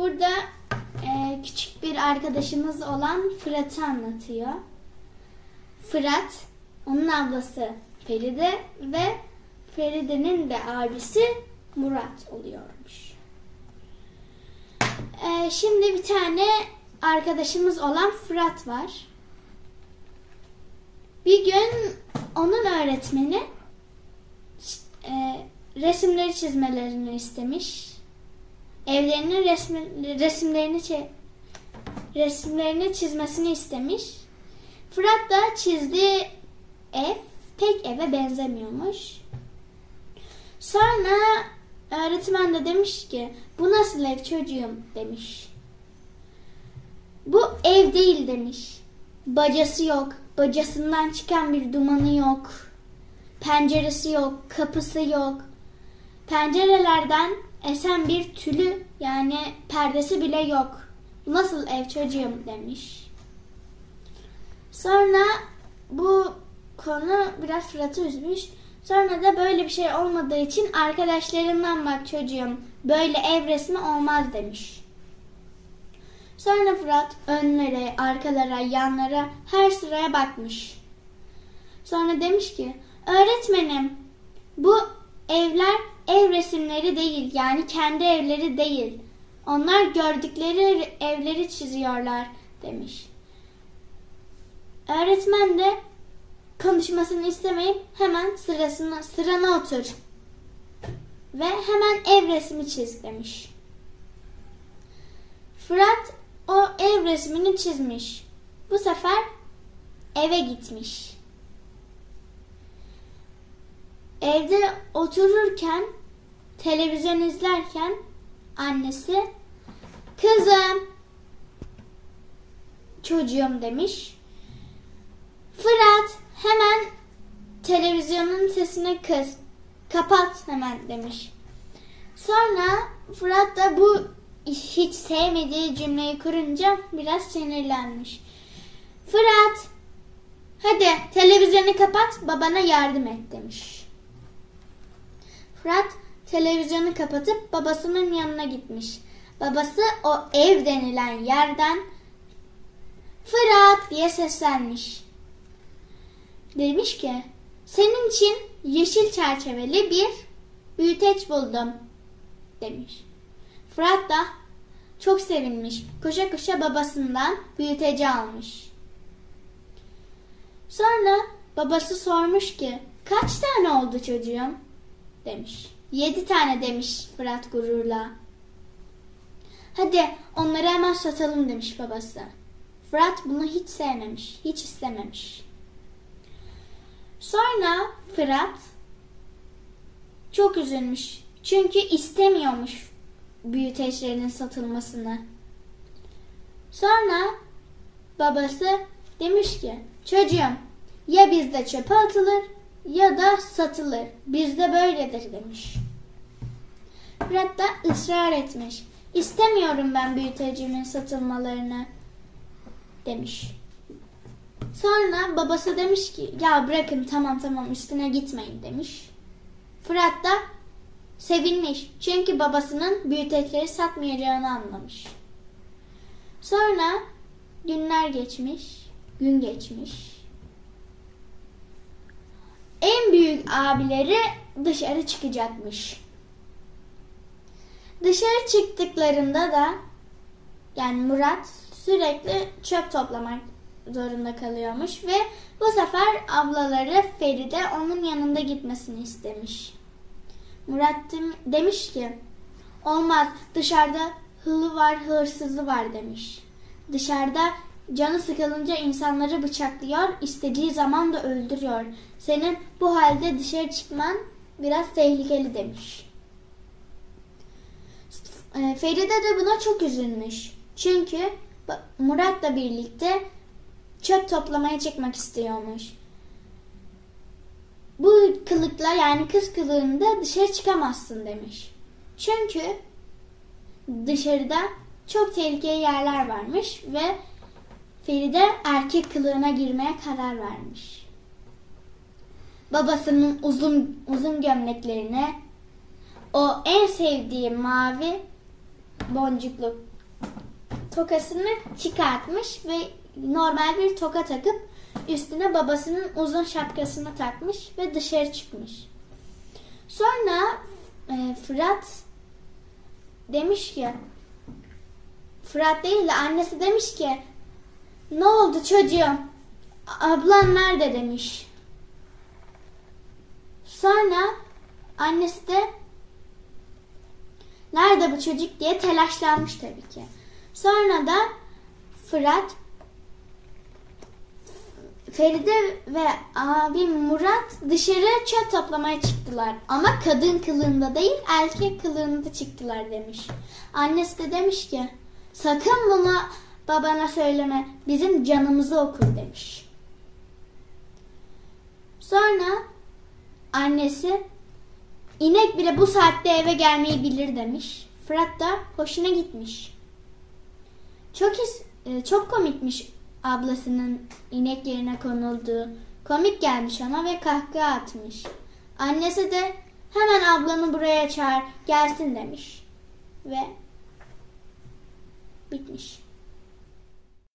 Burada e, küçük bir arkadaşımız olan Fırat'ı anlatıyor. Fırat, onun ablası Feride ve Feride'nin de abisi Murat oluyormuş. E, şimdi bir tane arkadaşımız olan Fırat var. Bir gün onun öğretmeni e, resimleri çizmelerini istemiş. Evlerinin resmi, resimlerini resimlerini çizmesini istemiş. Fırat da çizdiği ev pek eve benzemiyormuş. Sonra öğretmen de demiş ki bu nasıl ev çocuğum demiş. Bu ev değil demiş. Bacası yok. Bacasından çıkan bir dumanı yok. Penceresi yok. Kapısı yok. Pencerelerden esen bir tülü yani perdesi bile yok. Nasıl ev çocuğum demiş. Sonra bu konu biraz Fırat'ı üzmüş. Sonra da böyle bir şey olmadığı için arkadaşlarından bak çocuğum böyle ev resmi olmaz demiş. Sonra Fırat önlere, arkalara, yanlara her sıraya bakmış. Sonra demiş ki öğretmenim bu evler ev resimleri değil yani kendi evleri değil. Onlar gördükleri evleri çiziyorlar demiş. Öğretmen de konuşmasını istemeyip hemen sırasına sırana otur ve hemen ev resmi çiz demiş. Fırat o ev resmini çizmiş. Bu sefer eve gitmiş. Evde otururken televizyon izlerken annesi kızım çocuğum demiş. Fırat hemen televizyonun sesini kız. Kapat hemen demiş. Sonra Fırat da bu hiç sevmediği cümleyi kurunca biraz sinirlenmiş. Fırat hadi televizyonu kapat babana yardım et demiş. Fırat televizyonu kapatıp babasının yanına gitmiş. Babası o ev denilen yerden Fırat diye seslenmiş. Demiş ki senin için yeşil çerçeveli bir büyüteç buldum demiş. Fırat da çok sevinmiş. Koşa koşa babasından büyüteci almış. Sonra babası sormuş ki kaç tane oldu çocuğum demiş. Yedi tane demiş Fırat gururla. Hadi onları hemen satalım demiş babası. Fırat bunu hiç sevmemiş, hiç istememiş. Sonra Fırat çok üzülmüş. Çünkü istemiyormuş büyüteçlerinin satılmasını. Sonra babası demiş ki çocuğum ya bizde çöpe atılır ya da satılır. Bizde böyledir demiş. Fırat da ısrar etmiş. İstemiyorum ben büyütecimin satılmalarını demiş. Sonra babası demiş ki ya bırakın tamam tamam üstüne gitmeyin demiş. Fırat da sevinmiş. Çünkü babasının büyüteçleri satmayacağını anlamış. Sonra günler geçmiş, gün geçmiş. En büyük abileri dışarı çıkacakmış. Dışarı çıktıklarında da yani Murat sürekli çöp toplamak zorunda kalıyormuş ve bu sefer ablaları Feride onun yanında gitmesini istemiş. Murat demiş ki olmaz dışarıda hılı var hırsızı var demiş. Dışarıda canı sıkılınca insanları bıçaklıyor istediği zaman da öldürüyor. Senin bu halde dışarı çıkman biraz tehlikeli demiş. Feride de buna çok üzülmüş. Çünkü Murat'la birlikte çöp toplamaya çıkmak istiyormuş. Bu kılıkla yani kız kılığında dışarı çıkamazsın demiş. Çünkü dışarıda çok tehlikeli yerler varmış ve Feride erkek kılığına girmeye karar vermiş. Babasının uzun uzun gömleklerini, o en sevdiği mavi boncuklu tokasını çıkartmış ve normal bir toka takıp üstüne babasının uzun şapkasını takmış ve dışarı çıkmış. Sonra e, Fırat demiş ki Fırat değil de annesi demiş ki ne oldu çocuğum? Ablan nerede demiş. Sonra annesi de nerede bu çocuk diye telaşlanmış tabii ki. Sonra da Fırat Feride ve abi Murat dışarı çöp toplamaya çıktılar. Ama kadın kılığında değil erkek kılığında çıktılar demiş. Annesi de demiş ki sakın bunu babana söyleme bizim canımızı okur demiş. Sonra annesi inek bile bu saatte eve gelmeyi bilir demiş. Fırat da hoşuna gitmiş. Çok is- e, çok komikmiş ablasının inek yerine konulduğu. Komik gelmiş ona ve kahkaha atmış. Annesi de hemen ablanı buraya çağır gelsin demiş. Ve bitmiş.